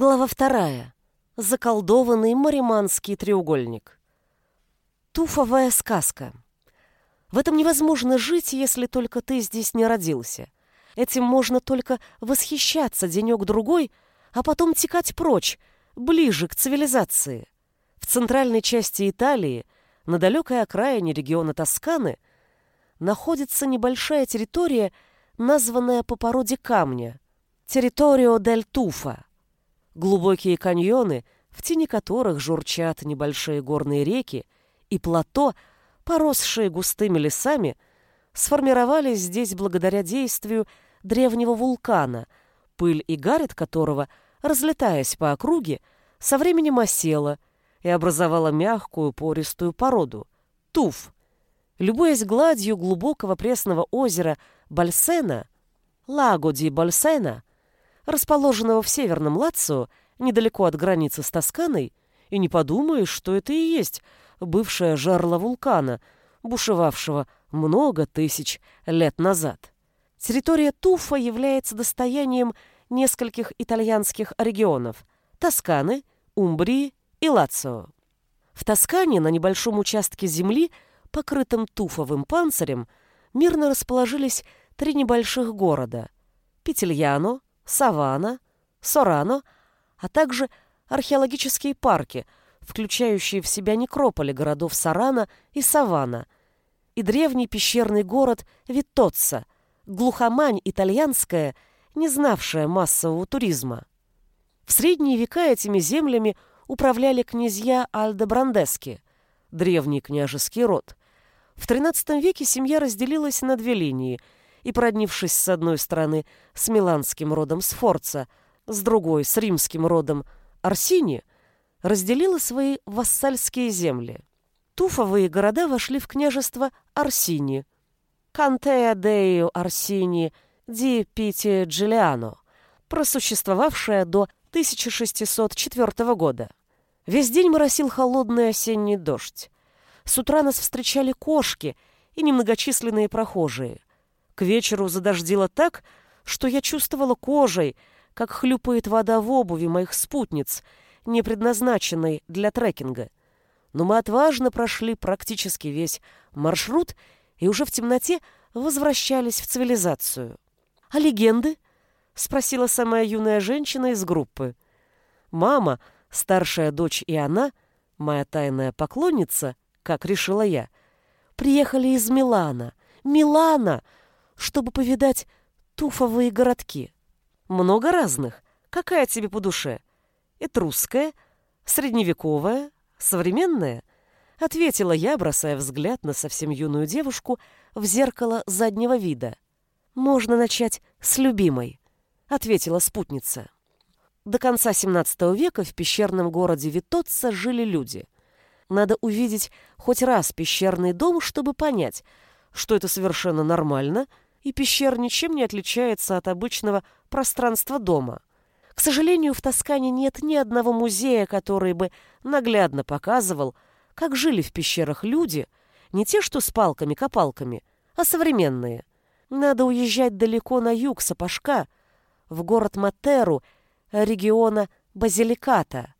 Глава вторая. Заколдованный мариманский треугольник. Туфовая сказка. В этом невозможно жить, если только ты здесь не родился. Этим можно только восхищаться денек-другой, а потом текать прочь, ближе к цивилизации. В центральной части Италии, на далекой окраине региона Тосканы, находится небольшая территория, названная по породе камня – территорио дель Туфа. Глубокие каньоны, в тени которых журчат небольшие горные реки, и плато, поросшие густыми лесами, сформировались здесь благодаря действию древнего вулкана, пыль и гарь от которого, разлетаясь по округе, со временем осела и образовала мягкую пористую породу – туф. Любуясь гладью глубокого пресного озера Бальсена, Лаго ди Бальсена – расположенного в северном Лацио, недалеко от границы с Тосканой, и не подумаешь, что это и есть бывшее жерло вулкана, бушевавшего много тысяч лет назад. Территория Туфа является достоянием нескольких итальянских регионов – Тосканы, Умбрии и Лацио. В Тоскане на небольшом участке земли, покрытом туфовым панцирем, мирно расположились три небольших города – Петельяно, Савана, Сорано, а также археологические парки, включающие в себя некрополи городов Сарана и Савана, и древний пещерный город Витоцца, глухомань итальянская, не знавшая массового туризма. В средние века этими землями управляли князья Альдо-Брандески, древний княжеский род. В XIII веке семья разделилась на две линии – и, проднившись с одной стороны с миланским родом Сфорца, с другой с римским родом Арсини, разделила свои вассальские земли. Туфовые города вошли в княжество Арсини, Кантея Дею Арсини ди Пити Джилиано, просуществовавшая до 1604 года. Весь день моросил холодный осенний дождь. С утра нас встречали кошки и немногочисленные прохожие – к вечеру задождило так, что я чувствовала кожей, как хлюпает вода в обуви моих спутниц, не предназначенной для трекинга. Но мы отважно прошли практически весь маршрут и уже в темноте возвращались в цивилизацию. «А легенды?» — спросила самая юная женщина из группы. Мама, старшая дочь и она, моя тайная поклонница, как решила я, приехали из Милана. Милана! Чтобы повидать туфовые городки. Много разных. Какая тебе по душе? Этрусская, средневековая, современная? Ответила я, бросая взгляд на совсем юную девушку в зеркало заднего вида. Можно начать с любимой, ответила спутница. До конца XVII века в пещерном городе Витоцца жили люди. Надо увидеть хоть раз пещерный дом, чтобы понять, что это совершенно нормально – и пещера ничем не отличается от обычного пространства дома. К сожалению, в Тоскане нет ни одного музея, который бы наглядно показывал, как жили в пещерах люди, не те, что с палками-копалками, а современные. Надо уезжать далеко на юг Сапожка, в город Матеру, региона Базиликата,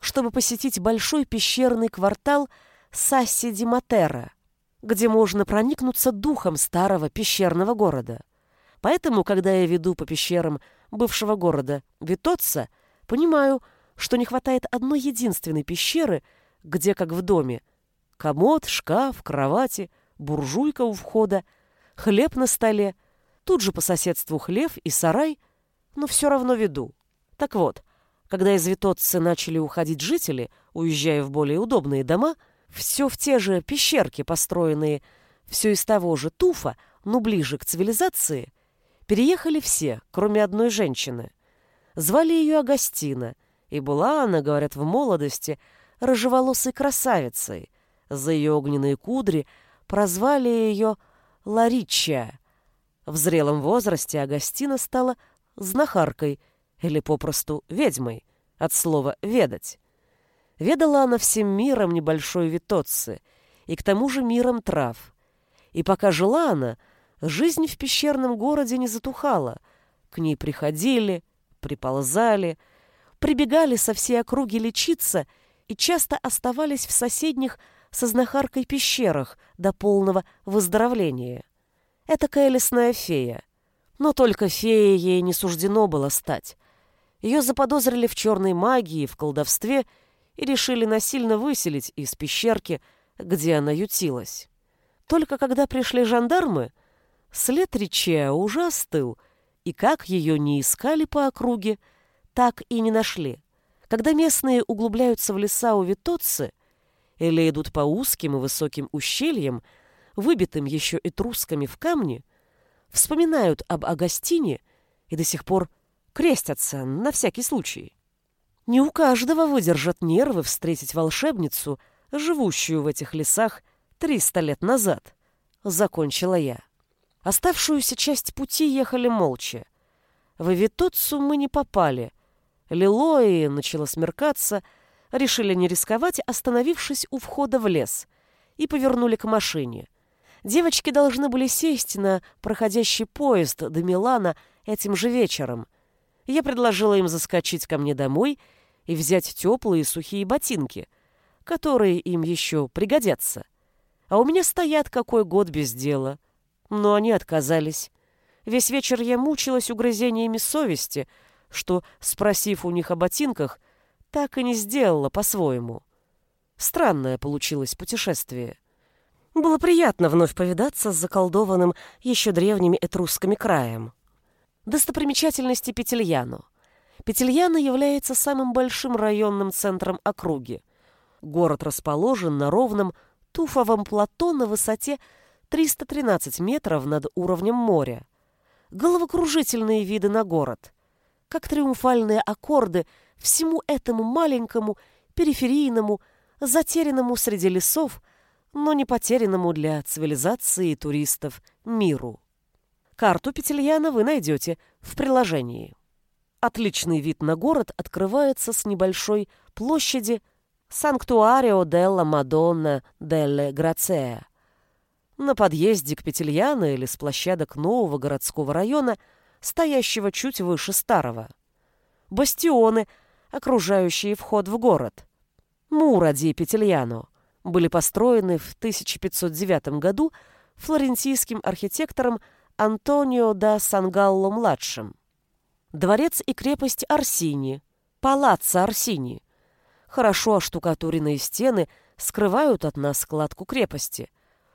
чтобы посетить большой пещерный квартал Сасси-ди-Матера где можно проникнуться духом старого пещерного города. Поэтому, когда я веду по пещерам бывшего города Витоца, понимаю, что не хватает одной единственной пещеры, где, как в доме, комод, шкаф, кровати, буржуйка у входа, хлеб на столе, тут же по соседству хлев и сарай, но все равно веду. Так вот, когда из Витоцы начали уходить жители, уезжая в более удобные дома, все в те же пещерки, построенные все из того же туфа, но ближе к цивилизации, переехали все, кроме одной женщины. Звали ее Агастина, и была она, говорят, в молодости, рыжеволосой красавицей. За ее огненные кудри прозвали ее Ларичия. В зрелом возрасте Агастина стала знахаркой или попросту ведьмой, от слова «ведать». Ведала она всем миром небольшой Витоцци, и к тому же миром трав. И пока жила она, жизнь в пещерном городе не затухала. К ней приходили, приползали, прибегали со всей округи лечиться и часто оставались в соседних со знахаркой пещерах до полного выздоровления. Этакая лесная фея. Но только феей ей не суждено было стать. Ее заподозрили в черной магии, в колдовстве и решили насильно выселить из пещерки, где она ютилась. Только когда пришли жандармы, след Ричеа уже остыл, и как ее не искали по округе, так и не нашли. Когда местные углубляются в леса у Витоцци или идут по узким и высоким ущельям, выбитым еще и трусками в камне, вспоминают об Агастине и до сих пор крестятся на всякий случай. Не у каждого выдержат нервы встретить волшебницу, живущую в этих лесах триста лет назад, закончила я. Оставшуюся часть пути ехали молча. В Эвитоцу мы не попали. Лилои начало смеркаться, решили не рисковать, остановившись у входа в лес, и повернули к машине. Девочки должны были сесть на проходящий поезд до Милана этим же вечером. Я предложила им заскочить ко мне домой и взять теплые сухие ботинки, которые им еще пригодятся. А у меня стоят какой год без дела. Но они отказались. Весь вечер я мучилась угрызениями совести, что, спросив у них о ботинках, так и не сделала по-своему. Странное получилось путешествие. Было приятно вновь повидаться с заколдованным еще древними этрусскими краем. Достопримечательности Петельяно. Петельяно является самым большим районным центром округи. Город расположен на ровном туфовом плато на высоте 313 метров над уровнем моря. Головокружительные виды на город. Как триумфальные аккорды всему этому маленькому, периферийному, затерянному среди лесов – но не потерянному для цивилизации и туристов миру. Карту Петельяна вы найдете в приложении. Отличный вид на город открывается с небольшой площади Санктуарио делла Мадонна делле Грацеа. На подъезде к Петельяна или с площадок нового городского района, стоящего чуть выше старого. Бастионы, окружающие вход в город. Мура ди Петельяно были построены в 1509 году флорентийским архитектором Антонио да Сангалло-младшим. Дворец и крепость Арсини, палаццо Арсини. Хорошо оштукатуренные стены скрывают от нас складку крепости.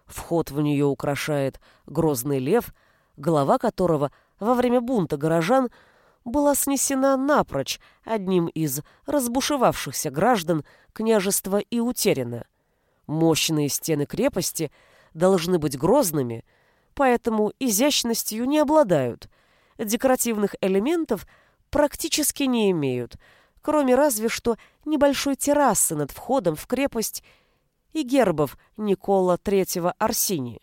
Вход в нее украшает грозный лев, голова которого во время бунта горожан была снесена напрочь одним из разбушевавшихся граждан княжества и утеряна. Мощные стены крепости должны быть грозными, поэтому изящностью не обладают. Декоративных элементов практически не имеют, кроме разве что небольшой террасы над входом в крепость и гербов Никола III Арсини.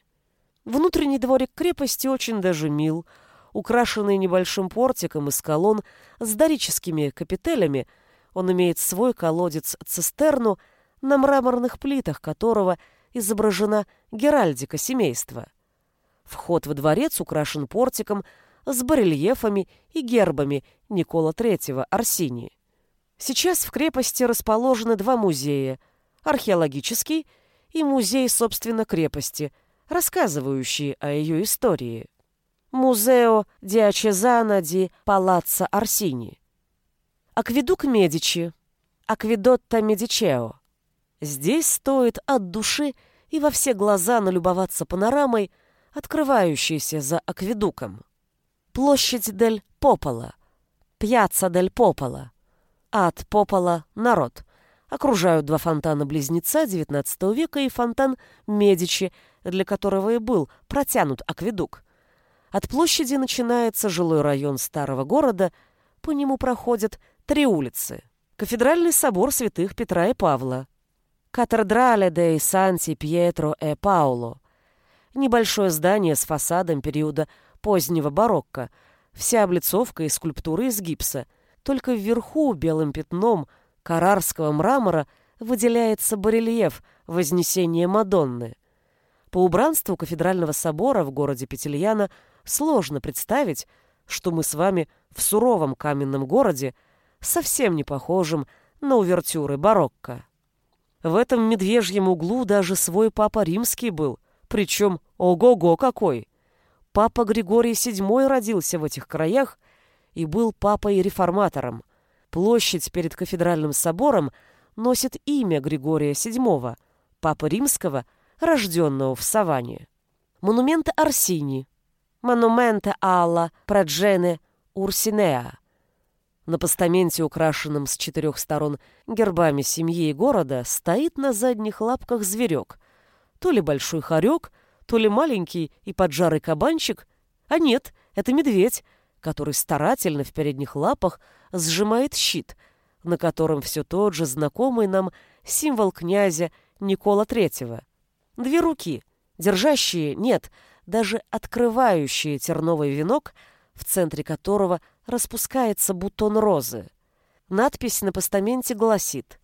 Внутренний дворик крепости очень даже мил, украшенный небольшим портиком из колонн с дорическими капителями, он имеет свой колодец-цистерну – на мраморных плитах которого изображена геральдика семейства. Вход во дворец украшен портиком с барельефами и гербами Никола III Арсини. Сейчас в крепости расположены два музея – археологический и музей, собственно, крепости, рассказывающие о ее истории. Музео Диачезана ди Палаццо Арсини. Акведук Медичи. Акведотта Медичео. Здесь стоит от души и во все глаза налюбоваться панорамой, открывающейся за акведуком. Площадь Дель Попола, Пьяцца Дель Попола, от Попола народ. Окружают два фонтана-близнеца XIX века и фонтан Медичи, для которого и был протянут акведук. От площади начинается жилой район старого города, по нему проходят три улицы. Кафедральный собор святых Петра и Павла, Катедрале де Санти Пьетро э Пауло. Небольшое здание с фасадом периода позднего барокко, вся облицовка и скульптуры из гипса. Только вверху белым пятном карарского мрамора выделяется барельеф Вознесения Мадонны. По убранству кафедрального собора в городе Петельяна сложно представить, что мы с вами в суровом каменном городе совсем не похожим на увертюры барокко. В этом медвежьем углу даже свой папа римский был, причем ого-го какой! Папа Григорий VII родился в этих краях и был папой-реформатором. Площадь перед кафедральным собором носит имя Григория VII, папы римского, рожденного в Саванне. Монумент Арсини. Монументе Алла Праджене Урсинеа. На постаменте, украшенном с четырех сторон гербами семьи и города, стоит на задних лапках зверек. То ли большой хорек, то ли маленький и поджарый кабанчик. А нет, это медведь, который старательно в передних лапах сжимает щит, на котором все тот же знакомый нам символ князя Никола Третьего. Две руки, держащие, нет, даже открывающие терновый венок, в центре которого распускается бутон розы. Надпись на постаменте гласит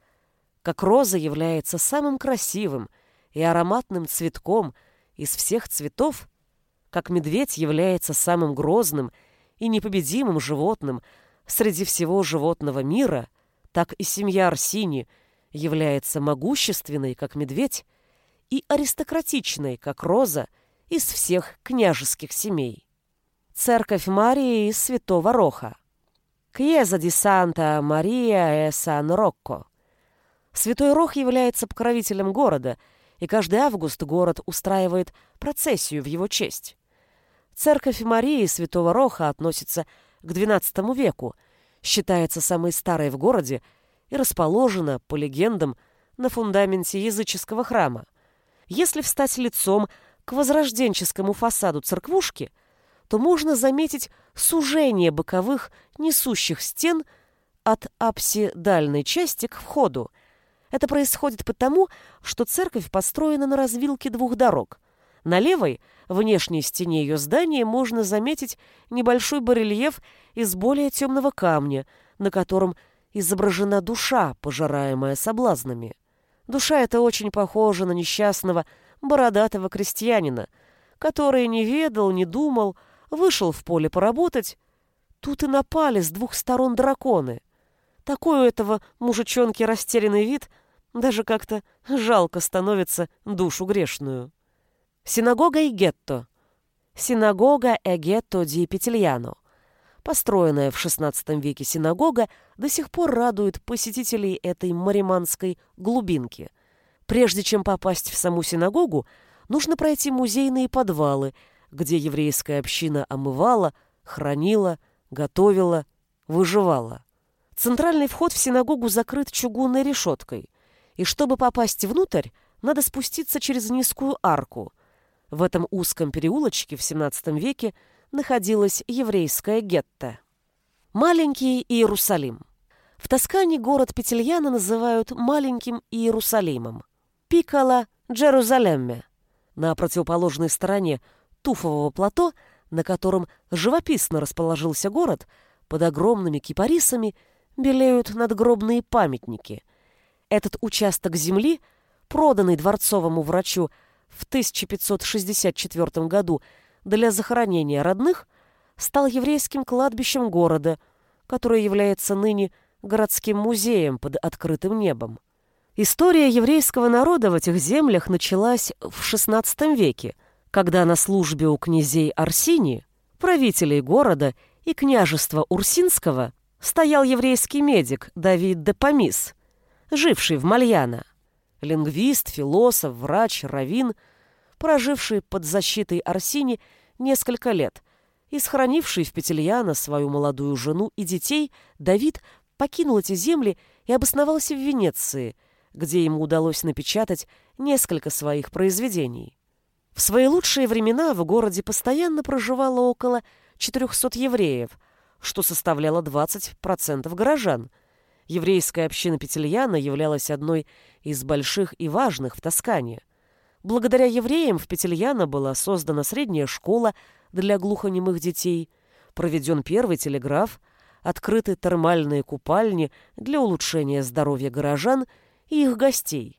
«Как роза является самым красивым и ароматным цветком из всех цветов, как медведь является самым грозным и непобедимым животным среди всего животного мира, так и семья Арсини является могущественной, как медведь, и аристократичной, как роза, из всех княжеских семей. Церковь Марии из Святого Роха. Кьеза ди Санта Мария э Сан Рокко. Святой Рох является покровителем города, и каждый август город устраивает процессию в его честь. Церковь Марии Святого Роха относится к XII веку, считается самой старой в городе и расположена, по легендам, на фундаменте языческого храма. Если встать лицом к возрожденческому фасаду церквушки, то можно заметить сужение боковых несущих стен от апсидальной части к входу. Это происходит потому, что церковь построена на развилке двух дорог. На левой, внешней стене ее здания, можно заметить небольшой барельеф из более темного камня, на котором изображена душа, пожираемая соблазнами. Душа эта очень похожа на несчастного, бородатого крестьянина, который не ведал, не думал, вышел в поле поработать. Тут и напали с двух сторон драконы. Такой у этого мужичонки растерянный вид, даже как-то жалко становится душу грешную. Синагога и гетто. Синагога e гетто ди Петельяно. Построенная в XVI веке синагога до сих пор радует посетителей этой мариманской глубинки. Прежде чем попасть в саму синагогу, нужно пройти музейные подвалы, где еврейская община омывала, хранила, готовила, выживала. Центральный вход в синагогу закрыт чугунной решеткой, и чтобы попасть внутрь, надо спуститься через низкую арку. В этом узком переулочке в XVII веке находилось еврейское гетто. Маленький Иерусалим. В Тоскане город Петельяна называют маленьким Иерусалимом. Пикало Джерузалемме. На противоположной стороне туфового плато, на котором живописно расположился город, под огромными кипарисами белеют надгробные памятники. Этот участок земли, проданный дворцовому врачу в 1564 году для захоронения родных стал еврейским кладбищем города, которое является ныне городским музеем под открытым небом. История еврейского народа в этих землях началась в XVI веке, когда на службе у князей Арсини, правителей города и княжества Урсинского, стоял еврейский медик Давид де Помис, живший в Мальяно. Лингвист, философ, врач, раввин – проживший под защитой Арсини несколько лет и сохранивший в Петельяна свою молодую жену и детей, Давид покинул эти земли и обосновался в Венеции, где ему удалось напечатать несколько своих произведений. В свои лучшие времена в городе постоянно проживало около 400 евреев, что составляло 20% горожан. Еврейская община Петельяна являлась одной из больших и важных в Тоскане – Благодаря евреям в Петельяно была создана средняя школа для глухонемых детей, проведен первый телеграф, открыты термальные купальни для улучшения здоровья горожан и их гостей.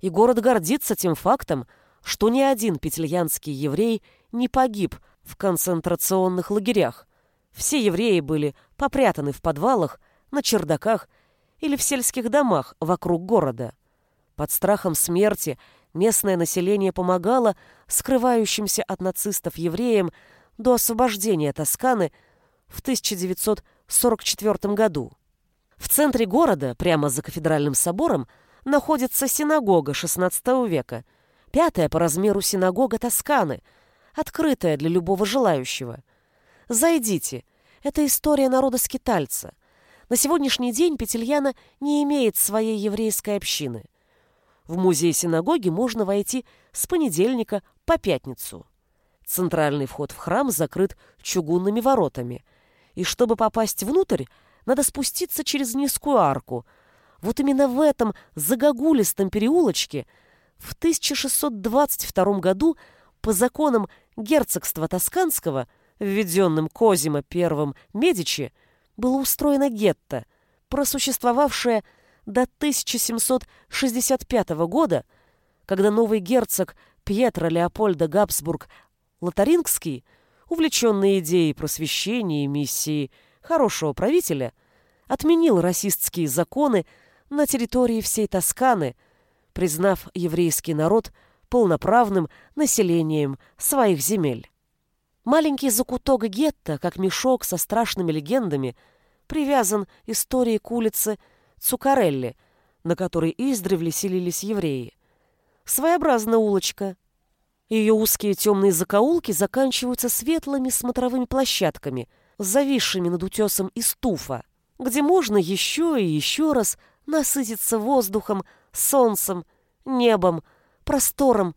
И город гордится тем фактом, что ни один петельянский еврей не погиб в концентрационных лагерях. Все евреи были попрятаны в подвалах, на чердаках или в сельских домах вокруг города. Под страхом смерти местное население помогало скрывающимся от нацистов евреям до освобождения Тосканы в 1944 году. В центре города, прямо за кафедральным собором, находится синагога XVI века, пятая по размеру синагога Тосканы, открытая для любого желающего. Зайдите, это история народа скитальца. На сегодняшний день Петельяна не имеет своей еврейской общины. В музей синагоги можно войти с понедельника по пятницу. Центральный вход в храм закрыт чугунными воротами, и чтобы попасть внутрь, надо спуститься через низкую арку. Вот именно в этом загогулистом переулочке в 1622 году по законам герцогства Тосканского, введенным Козимо I Медичи, было устроено гетто, просуществовавшее до 1765 года, когда новый герцог Пьетро Леопольда Габсбург Лотарингский, увлеченный идеей просвещения и миссии хорошего правителя, отменил расистские законы на территории всей Тосканы, признав еврейский народ полноправным населением своих земель. Маленький закуток гетто, как мешок со страшными легендами, привязан историей к улице Цукарелли, на которой издревле селились евреи. Своеобразная улочка. Ее узкие темные закоулки заканчиваются светлыми смотровыми площадками, зависшими над утесом из туфа, где можно еще и еще раз насытиться воздухом, солнцем, небом, простором,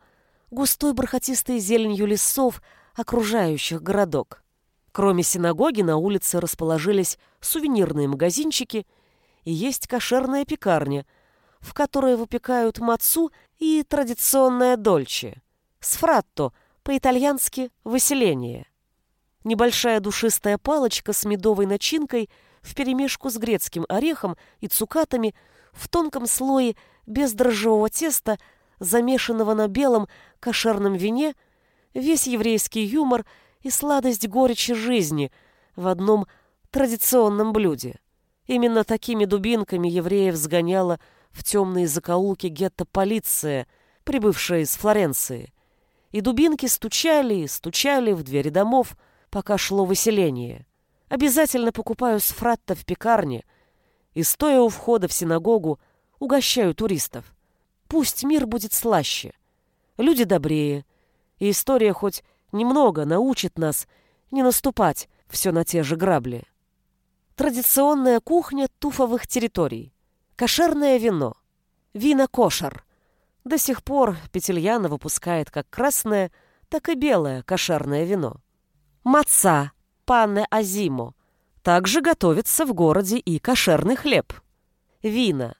густой бархатистой зеленью лесов, окружающих городок. Кроме синагоги на улице расположились сувенирные магазинчики и есть кошерная пекарня, в которой выпекают мацу и традиционное дольче. Сфратто, по-итальянски «выселение». Небольшая душистая палочка с медовой начинкой вперемешку с грецким орехом и цукатами в тонком слое бездрожжевого теста, замешанного на белом кошерном вине, весь еврейский юмор и сладость горечи жизни в одном традиционном блюде. Именно такими дубинками евреев сгоняла в темные закоулки гетто полиция, прибывшая из Флоренции. И дубинки стучали и стучали в двери домов, пока шло выселение. Обязательно покупаю сфратто в пекарне и, стоя у входа в синагогу, угощаю туристов. Пусть мир будет слаще, люди добрее, и история хоть немного научит нас не наступать все на те же грабли. Традиционная кухня туфовых территорий. Кошерное вино. Вина кошер. До сих пор Петельяна выпускает как красное, так и белое кошерное вино. Маца, панне азимо. Также готовится в городе и кошерный хлеб. Вина.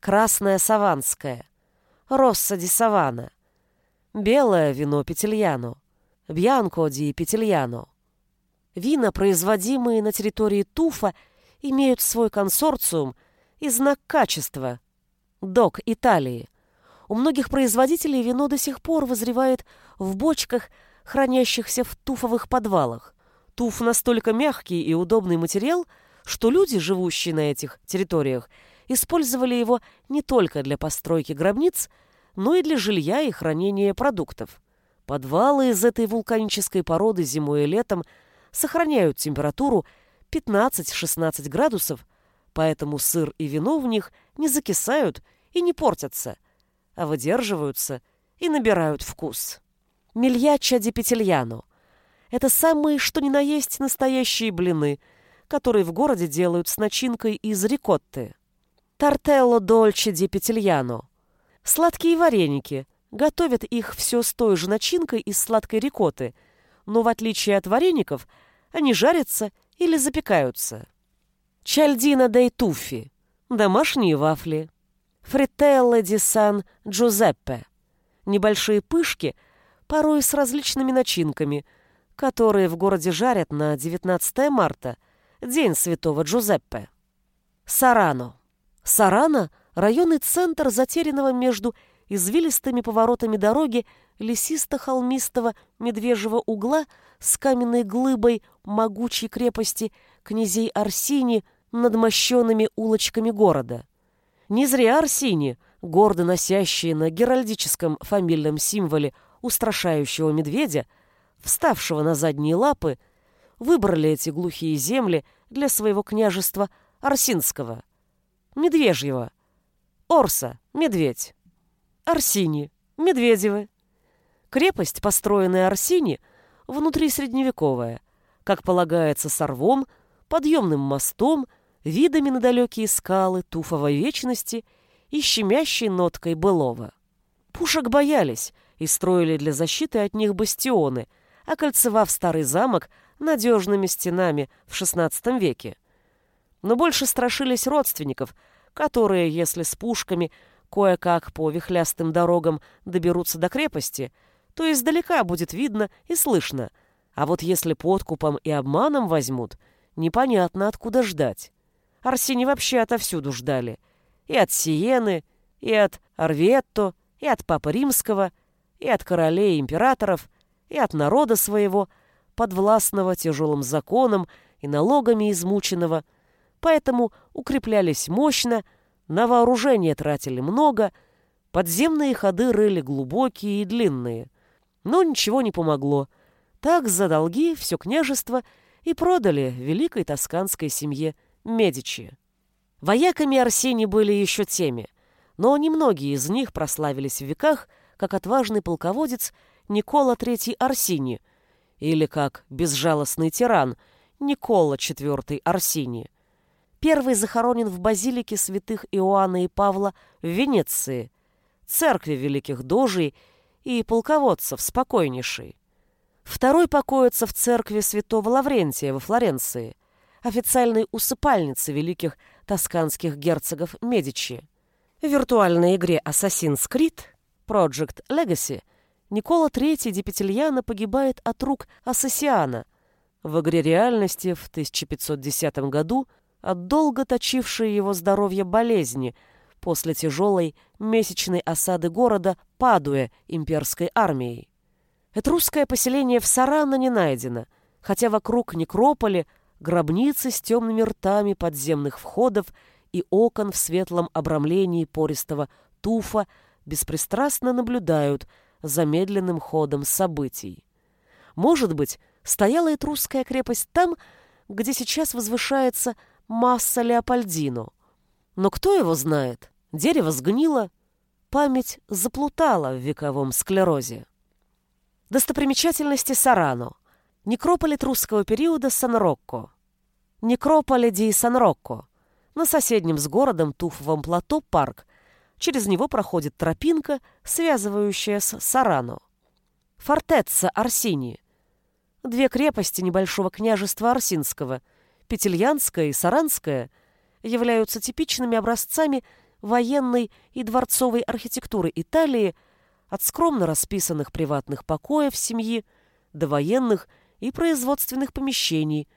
Красное саванское. Росса ди савана. Белое вино Петельяно. Бьянко ди Петельяно. Вина, производимые на территории Туфа, имеют свой консорциум и знак качества – ДОК Италии. У многих производителей вино до сих пор возревает в бочках, хранящихся в туфовых подвалах. Туф настолько мягкий и удобный материал, что люди, живущие на этих территориях, использовали его не только для постройки гробниц, но и для жилья и хранения продуктов. Подвалы из этой вулканической породы зимой и летом сохраняют температуру 15-16 градусов, поэтому сыр и вино в них не закисают и не портятся, а выдерживаются и набирают вкус. Мильяча ди петельяно – это самые что ни на есть настоящие блины, которые в городе делают с начинкой из рикотты. Тартелло дольче ди петельяно – сладкие вареники – Готовят их все с той же начинкой из сладкой рикотты, но в отличие от вареников, они жарятся или запекаются. Чальдина дей туффи – домашние вафли. Фрителло ди сан Джузеппе – небольшие пышки, порой с различными начинками, которые в городе жарят на 19 марта, День Святого Джузеппе. Сарано. Сарано – районный центр, затерянного между извилистыми поворотами дороги лесисто-холмистого медвежьего угла с каменной глыбой могучей крепости князей Арсини над мощенными улочками города. Не зря Арсини, гордо носящие на геральдическом фамильном символе устрашающего медведя, вставшего на задние лапы, выбрали эти глухие земли для своего княжества Арсинского. Медвежьего. Орса, медведь. Арсини, Медведевы. Крепость, построенная Арсини, внутри средневековая, как полагается, с орвом, подъемным мостом, видами на далекие скалы туфовой вечности и щемящей ноткой былого. Пушек боялись и строили для защиты от них бастионы, окольцевав старый замок надежными стенами в XVI веке. Но больше страшились родственников, которые, если с пушками кое-как по вихлястым дорогам доберутся до крепости, то издалека будет видно и слышно. А вот если подкупом и обманом возьмут, непонятно, откуда ждать. Арсени вообще отовсюду ждали. И от Сиены, и от Арветто, и от Папы Римского, и от королей и императоров, и от народа своего, подвластного тяжелым законом и налогами измученного, поэтому укреплялись мощно, на вооружение тратили много, подземные ходы рыли глубокие и длинные. Но ничего не помогло. Так за долги все княжество и продали великой тосканской семье Медичи. Вояками Арсений были еще теми, но немногие из них прославились в веках, как отважный полководец Никола III Арсини или как безжалостный тиран Никола IV Арсини. Первый захоронен в базилике святых Иоанна и Павла в Венеции, церкви великих дожей и полководцев спокойнейшей. Второй покоится в церкви святого Лаврентия во Флоренции, официальной усыпальнице великих тосканских герцогов Медичи. В виртуальной игре Assassin's Creed Project Legacy Никола III Депетильяна погибает от рук Ассасиана. В игре реальности в 1510 году от долго точившей его здоровье болезни после тяжелой месячной осады города Падуя имперской армией. Этрусское поселение в Сарано не найдено, хотя вокруг некрополи гробницы с темными ртами подземных входов и окон в светлом обрамлении пористого туфа беспристрастно наблюдают за медленным ходом событий. Может быть, стояла этрусская крепость там, где сейчас возвышается масса Леопольдино. Но кто его знает? Дерево сгнило, память заплутала в вековом склерозе. Достопримечательности Сарано. Некрополь этрусского периода Сан-Рокко. Некрополе ди Сан-Рокко. На соседнем с городом Туфовом плато парк. Через него проходит тропинка, связывающая с Сарано. Фортеца Арсини. Две крепости небольшого княжества Арсинского – Петельянская и Саранская являются типичными образцами военной и дворцовой архитектуры Италии от скромно расписанных приватных покоев семьи до военных и производственных помещений,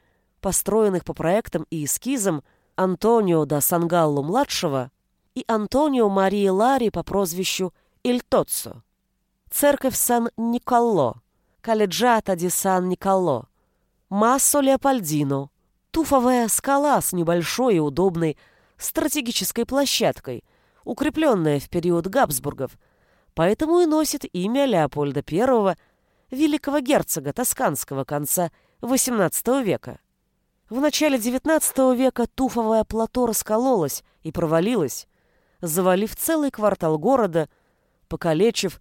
построенных по проектам и эскизам Антонио да Сангалло-младшего и Антонио Марии Лари по прозвищу Иль. Церковь Сан-Николо, Каледжата ди Сан-Николо, Массо Леопольдино, туфовая скала с небольшой и удобной стратегической площадкой, укрепленная в период Габсбургов, поэтому и носит имя Леопольда I, великого герцога тосканского конца XVIII века. В начале XIX века туфовое плато раскололось и провалилось, завалив целый квартал города, покалечив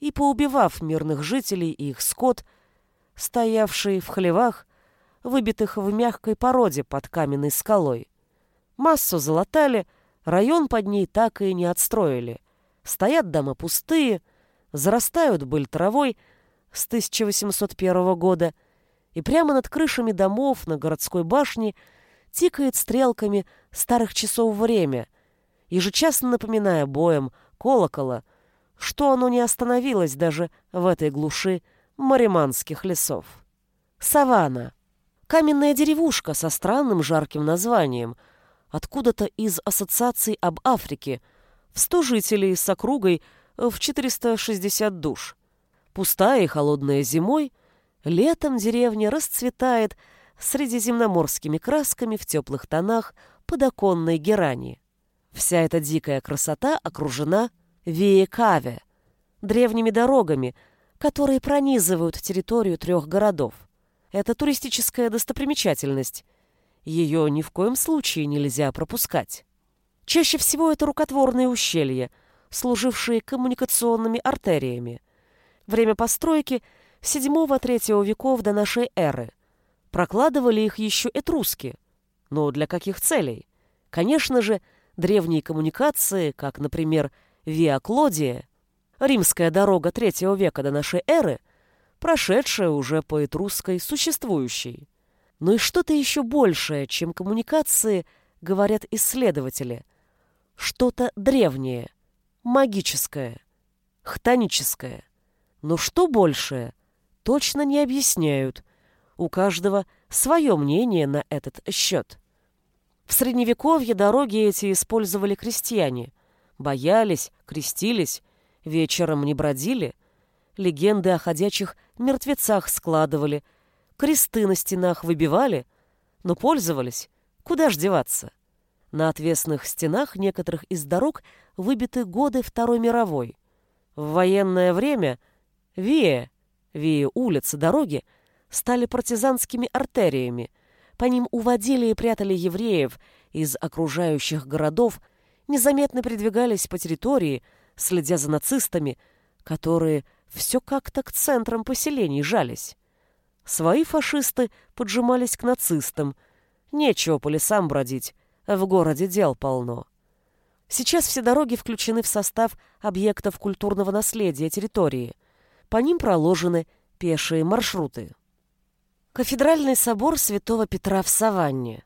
и поубивав мирных жителей и их скот, стоявший в хлевах выбитых в мягкой породе под каменной скалой. Массу залатали, район под ней так и не отстроили. Стоят дома пустые, зарастают быль травой с 1801 года, и прямо над крышами домов на городской башне тикает стрелками старых часов время, ежечасно напоминая боем колокола, что оно не остановилось даже в этой глуши мариманских лесов. Савана. Каменная деревушка со странным жарким названием, откуда-то из ассоциаций об Африке, в 100 жителей с округой в 460 душ. Пустая и холодная зимой, летом деревня расцветает средиземноморскими красками в теплых тонах подоконной герани. Вся эта дикая красота окружена Виекаве, древними дорогами, которые пронизывают территорию трех городов. Это туристическая достопримечательность. Ее ни в коем случае нельзя пропускать. Чаще всего это рукотворные ущелья, служившие коммуникационными артериями. Время постройки – VII-III веков до нашей эры. Прокладывали их еще этруски. Но для каких целей? Конечно же, древние коммуникации, как, например, Виа Клодия, римская дорога III века до нашей эры, прошедшая уже по этрусской существующей. Но и что-то еще большее, чем коммуникации, говорят исследователи. Что-то древнее, магическое, хтоническое. Но что большее, точно не объясняют. У каждого свое мнение на этот счет. В Средневековье дороги эти использовали крестьяне. Боялись, крестились, вечером не бродили. Легенды о ходячих мертвецах складывали, кресты на стенах выбивали, но пользовались. Куда ж деваться? На отвесных стенах некоторых из дорог выбиты годы Второй мировой. В военное время Вия, Вея улицы, дороги стали партизанскими артериями. По ним уводили и прятали евреев из окружающих городов, незаметно передвигались по территории, следя за нацистами, которые все как-то к центрам поселений жались. Свои фашисты поджимались к нацистам. Нечего по лесам бродить, в городе дел полно. Сейчас все дороги включены в состав объектов культурного наследия территории – по ним проложены пешие маршруты. Кафедральный собор святого Петра в Саванне.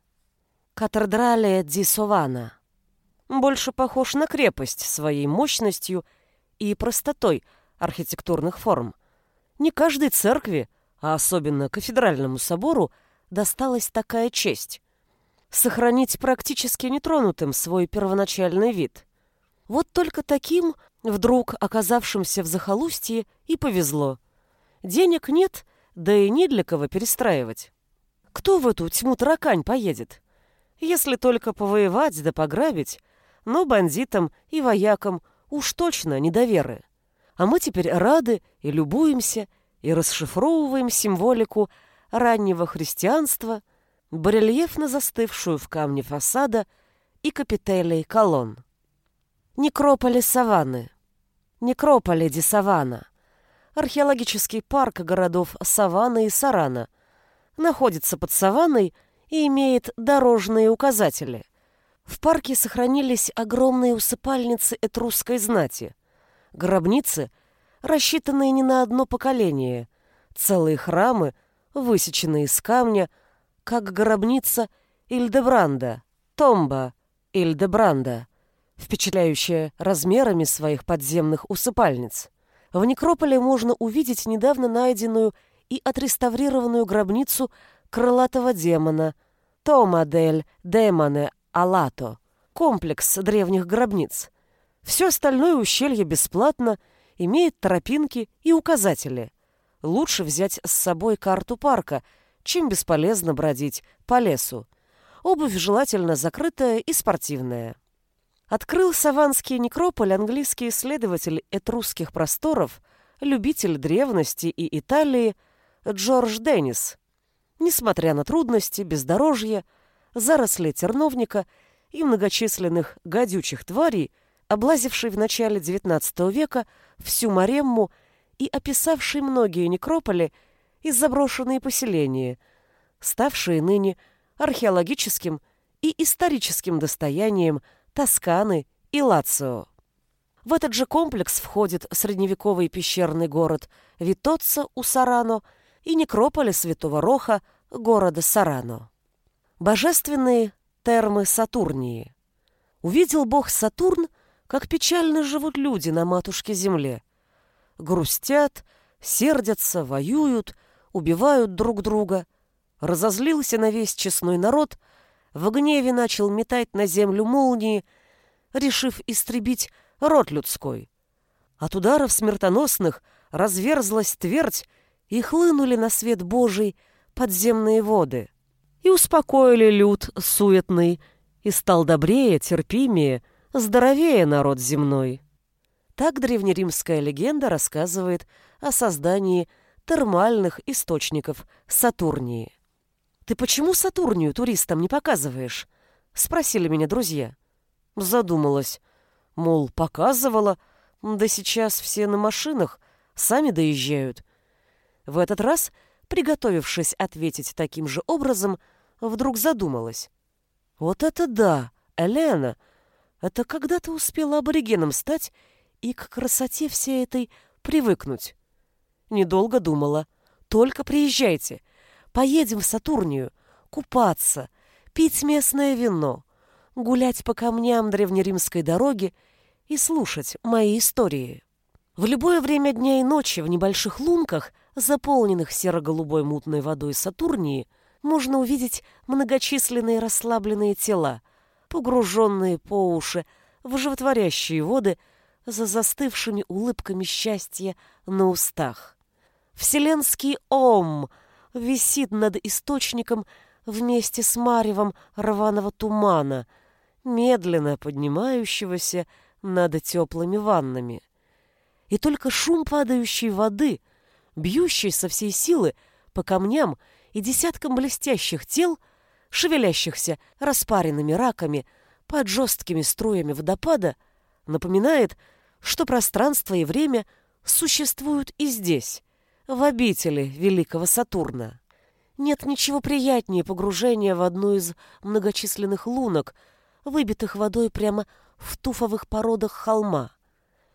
Катедрале ди Сована. Больше похож на крепость своей мощностью и простотой архитектурных форм. Не каждой церкви, а особенно кафедральному собору, досталась такая честь. Сохранить практически нетронутым свой первоначальный вид. Вот только таким Вдруг оказавшимся в захолустье и повезло. Денег нет, да и не для кого перестраивать. Кто в эту тьму таракань поедет? Если только повоевать да пограбить, но бандитам и воякам уж точно недоверы. А мы теперь рады и любуемся, и расшифровываем символику раннего христианства, барельефно застывшую в камне фасада и капителей колонн. Некрополи Саванны. Некрополи Ди Савана. Археологический парк городов Савана и Сарана. Находится под Саванной и имеет дорожные указатели. В парке сохранились огромные усыпальницы этрусской знати. Гробницы, рассчитанные не на одно поколение. Целые храмы, высеченные из камня, как гробница Ильдебранда, Томба Ильдебранда впечатляющая размерами своих подземных усыпальниц. В некрополе можно увидеть недавно найденную и отреставрированную гробницу крылатого демона Томадель Демоне Алато, комплекс древних гробниц. Все остальное ущелье бесплатно, имеет тропинки и указатели. Лучше взять с собой карту парка, чем бесполезно бродить по лесу. Обувь желательно закрытая и спортивная открыл Саванский некрополь английский исследователь этрусских просторов, любитель древности и Италии Джордж Деннис. Несмотря на трудности, бездорожье, заросли терновника и многочисленных гадючих тварей, облазивший в начале XIX века всю Маремму и описавший многие некрополи и заброшенные поселения, ставшие ныне археологическим и историческим достоянием Тосканы и Лацио. В этот же комплекс входит средневековый пещерный город Витоцца у Сарано и некрополи Святого Роха города Сарано. Божественные термы Сатурнии. Увидел бог Сатурн, как печально живут люди на матушке земле. Грустят, сердятся, воюют, убивают друг друга. Разозлился на весь честной народ – в гневе начал метать на землю молнии, решив истребить род людской. От ударов смертоносных разверзлась твердь, и хлынули на свет Божий подземные воды. и успокоили люд суетный, и стал добрее, терпимее, здоровее народ земной. Так древнеримская легенда рассказывает о создании термальных источников Сатурнии. «Ты почему Сатурнию туристам не показываешь?» — спросили меня друзья. Задумалась. Мол, показывала, да сейчас все на машинах, сами доезжают. В этот раз, приготовившись ответить таким же образом, вдруг задумалась. «Вот это да, Елена! Это когда ты успела аборигеном стать и к красоте всей этой привыкнуть?» Недолго думала. «Только приезжайте. Поедем в Сатурнию. Купаться, пить местное вино, гулять по камням древнеримской дороги и слушать мои истории». В любое время дня и ночи в небольших лунках, заполненных серо-голубой мутной водой Сатурнии, можно увидеть многочисленные расслабленные тела, погруженные по уши в животворящие воды за застывшими улыбками счастья на устах. Вселенский Ом висит над источником вместе с маревом рваного тумана, медленно поднимающегося над теплыми ваннами и только шум падающей воды, бьющей со всей силы по камням и десяткам блестящих тел, шевелящихся распаренными раками под жесткими струями водопада, напоминает, что пространство и время существуют и здесь, в обители великого Сатурна. Нет ничего приятнее погружения в одну из многочисленных лунок, выбитых водой прямо в туфовых породах холма.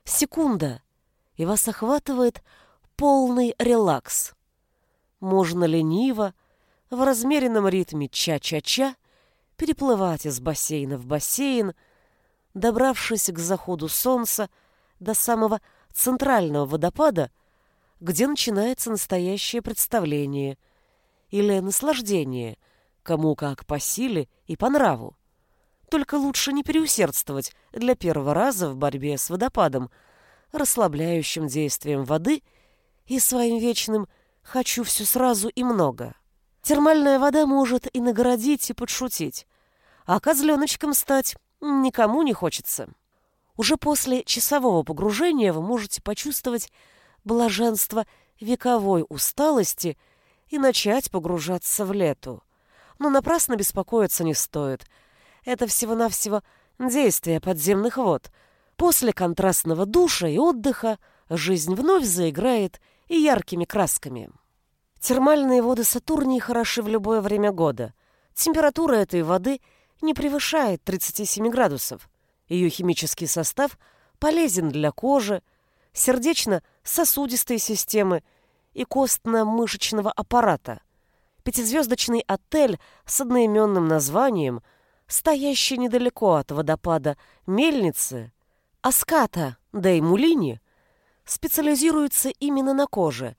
Секунда, и вас охватывает полный релакс. Можно лениво, в размеренном ритме ча-ча-ча, переплывать из бассейна в бассейн, добравшись к заходу солнца до самого центрального водопада, где начинается настоящее представление или наслаждение, кому как по силе и по нраву. Только лучше не переусердствовать для первого раза в борьбе с водопадом – расслабляющим действием воды и своим вечным «хочу все сразу и много». Термальная вода может и наградить, и подшутить, а козленочком стать никому не хочется. Уже после часового погружения вы можете почувствовать блаженство вековой усталости и начать погружаться в лету. Но напрасно беспокоиться не стоит. Это всего-навсего действие подземных вод — После контрастного душа и отдыха жизнь вновь заиграет и яркими красками. Термальные воды Сатурнии хороши в любое время года. Температура этой воды не превышает 37 градусов. Ее химический состав полезен для кожи, сердечно-сосудистой системы и костно-мышечного аппарата. Пятизвездочный отель с одноименным названием, стоящий недалеко от водопада Мельницы, Аската, да и Мулини, специализируется именно на коже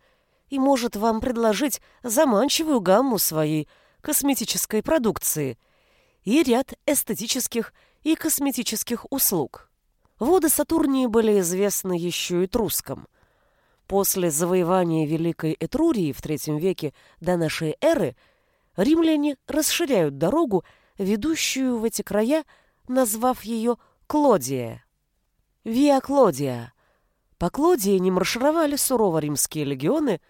и может вам предложить заманчивую гамму своей косметической продукции и ряд эстетических и косметических услуг. Воды Сатурнии были известны еще и трускам. После завоевания Великой Этрурии в III веке до нашей эры римляне расширяют дорогу, ведущую в эти края, назвав ее Клодия. Виа Клодия. По Клодии не маршировали сурово римские легионы,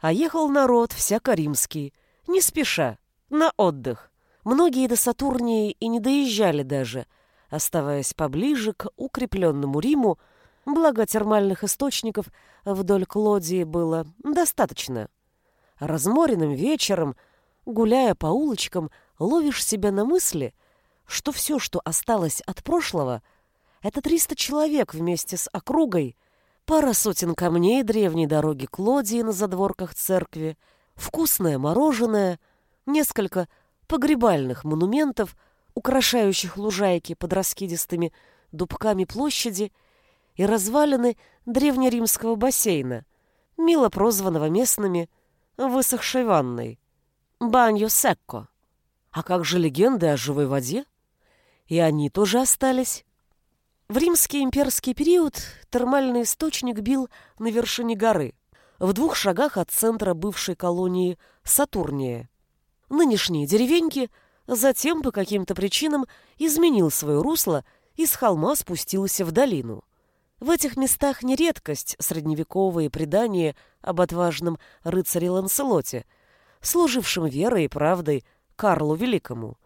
а ехал народ всяко-римский, не спеша, на отдых. Многие до Сатурнии и не доезжали даже, оставаясь поближе к укрепленному Риму, благо термальных источников вдоль Клодии было достаточно. Разморенным вечером, гуляя по улочкам, ловишь себя на мысли, что все, что осталось от прошлого — это 300 человек вместе с округой, пара сотен камней древней дороги Клодии на задворках церкви, вкусное мороженое, несколько погребальных монументов, украшающих лужайки под раскидистыми дубками площади и развалины древнеримского бассейна, мило прозванного местными высохшей ванной. Баньо Секко. А как же легенды о живой воде? И они тоже остались. В римский имперский период термальный источник бил на вершине горы, в двух шагах от центра бывшей колонии Сатурния. Нынешние деревеньки затем по каким-то причинам изменил свое русло и с холма спустился в долину. В этих местах не редкость средневековые предания об отважном рыцаре Ланселоте, служившем верой и правдой Карлу Великому.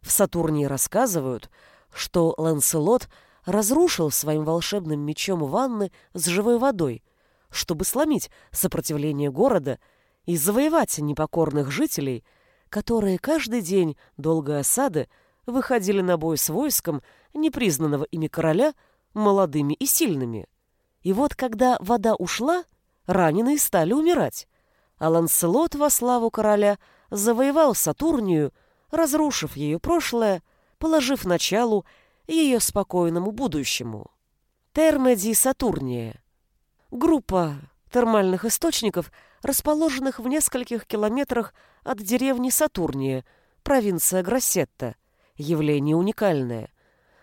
В Сатурнии рассказывают, что Ланселот разрушил своим волшебным мечом ванны с живой водой, чтобы сломить сопротивление города и завоевать непокорных жителей, которые каждый день долгой осады выходили на бой с войском непризнанного ими короля молодыми и сильными. И вот когда вода ушла, раненые стали умирать, а Ланселот во славу короля завоевал Сатурнию, разрушив ее прошлое, положив началу ее спокойному будущему. Термеди Сатурния. Группа термальных источников, расположенных в нескольких километрах от деревни Сатурния, провинция Гроссетта. Явление уникальное.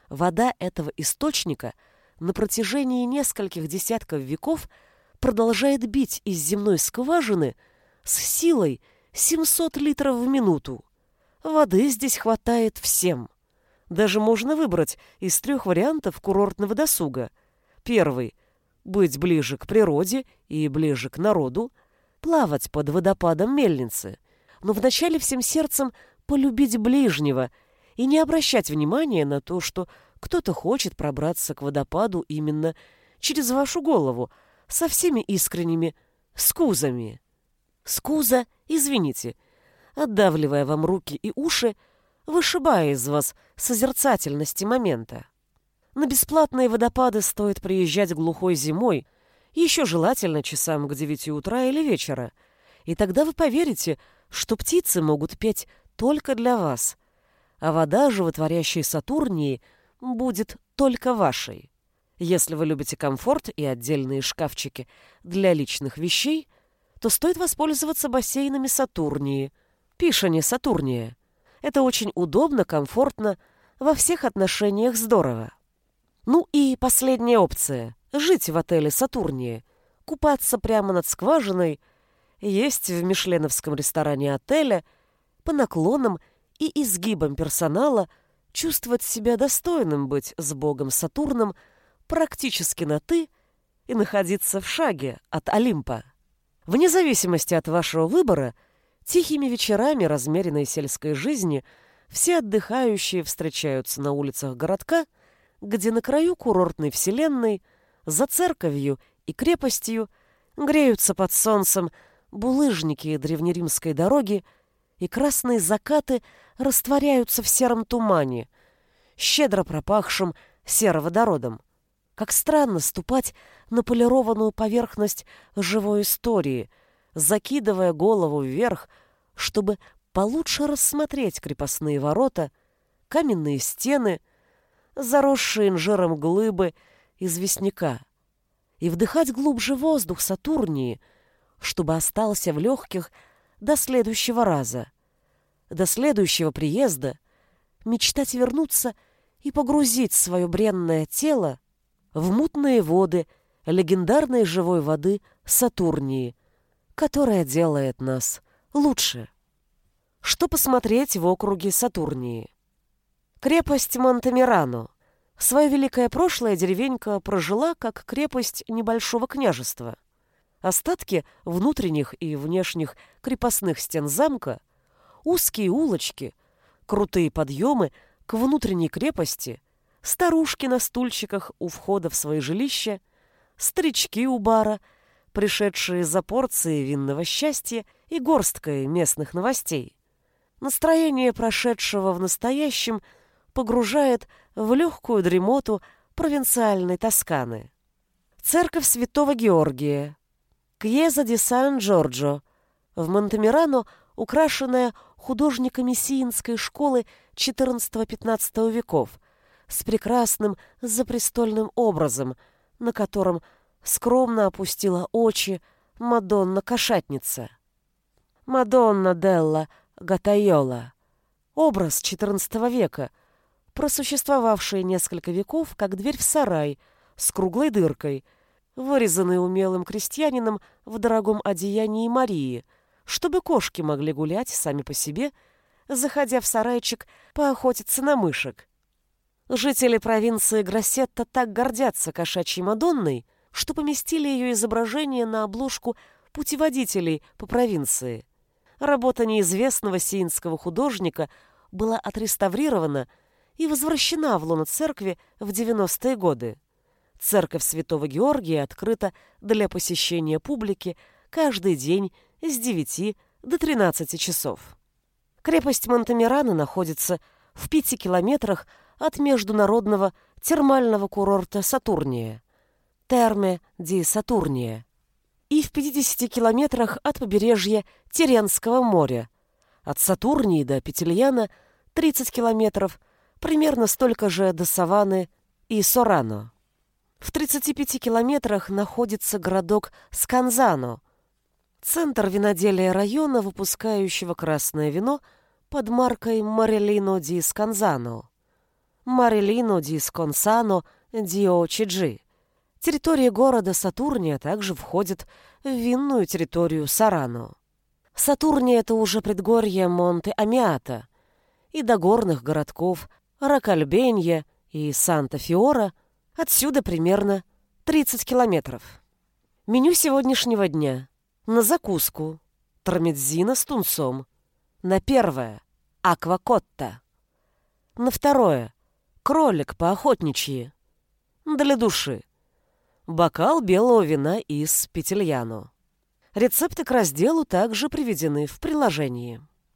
Вода этого источника на протяжении нескольких десятков веков продолжает бить из земной скважины с силой 700 литров в минуту. Воды здесь хватает всем. Даже можно выбрать из трех вариантов курортного досуга. Первый – быть ближе к природе и ближе к народу, плавать под водопадом мельницы, но вначале всем сердцем полюбить ближнего и не обращать внимания на то, что кто-то хочет пробраться к водопаду именно через вашу голову, со всеми искренними скузами. Скуза, извините, отдавливая вам руки и уши, вышибая из вас созерцательности момента. На бесплатные водопады стоит приезжать глухой зимой, еще желательно часам к девяти утра или вечера, и тогда вы поверите, что птицы могут петь только для вас, а вода, животворящей Сатурнии, будет только вашей. Если вы любите комфорт и отдельные шкафчики для личных вещей, то стоит воспользоваться бассейнами Сатурнии, Пишане Сатурния. Это очень удобно, комфортно, во всех отношениях здорово. Ну и последняя опция – жить в отеле Сатурния, купаться прямо над скважиной, есть в мишленовском ресторане отеля, по наклонам и изгибам персонала чувствовать себя достойным быть с богом Сатурном практически на «ты» и находиться в шаге от Олимпа. Вне зависимости от вашего выбора – Тихими вечерами размеренной сельской жизни все отдыхающие встречаются на улицах городка, где на краю курортной вселенной, за церковью и крепостью греются под солнцем булыжники древнеримской дороги, и красные закаты растворяются в сером тумане, щедро пропахшим сероводородом. Как странно ступать на полированную поверхность живой истории — закидывая голову вверх, чтобы получше рассмотреть крепостные ворота, каменные стены, заросшие инжиром глыбы известняка, и вдыхать глубже воздух Сатурнии, чтобы остался в легких до следующего раза, до следующего приезда, мечтать вернуться и погрузить свое бренное тело в мутные воды легендарной живой воды Сатурнии, которая делает нас лучше. Что посмотреть в округе Сатурнии? Крепость Монтемирано. Свое великое прошлое деревенька прожила как крепость небольшого княжества. Остатки внутренних и внешних крепостных стен замка, узкие улочки, крутые подъемы к внутренней крепости, старушки на стульчиках у входа в свои жилища, старички у бара — пришедшие за порцией винного счастья и горсткой местных новостей. Настроение прошедшего в настоящем погружает в легкую дремоту провинциальной Тосканы. Церковь Святого Георгия, Кьеза ди Сан-Джорджо, в Монтемирано, украшенная художниками Сиинской школы XIV-XV веков, с прекрасным запрестольным образом, на котором – скромно опустила очи Мадонна-кошатница. Мадонна Делла Гатайола. Образ XIV века, просуществовавший несколько веков, как дверь в сарай с круглой дыркой, вырезанный умелым крестьянином в дорогом одеянии Марии, чтобы кошки могли гулять сами по себе, заходя в сарайчик поохотиться на мышек. Жители провинции Гроссетта так гордятся кошачьей Мадонной, что поместили ее изображение на обложку путеводителей по провинции. Работа неизвестного сиинского художника была отреставрирована и возвращена в лоно церкви в 90-е годы. Церковь Святого Георгия открыта для посещения публики каждый день с 9 до 13 часов. Крепость Монтамирана находится в 5 километрах от международного термального курорта Сатурния, Терме ди Сатурния, и в 50 километрах от побережья Теренского моря. От Сатурнии до Петельяна 30 километров, примерно столько же до Саваны и Сорано. В 35 километрах находится городок Сканзано, центр виноделия района, выпускающего красное вино под маркой Марелино ди Сканзано. Марелино ди Сконсано ди Очиджи. Территория города Сатурния также входит в винную территорию Сарано. Сатурния – это уже предгорье Монте-Амиата, и до горных городков Ракальбенья и Санта-Фиора отсюда примерно 30 километров. Меню сегодняшнего дня. На закуску – тормедзина с тунцом. На первое – аквакотта. На второе – кролик по-охотничьи. Для души бокал белого вина из Петельяно. Рецепты к разделу также приведены в приложении.